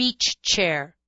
beach chair.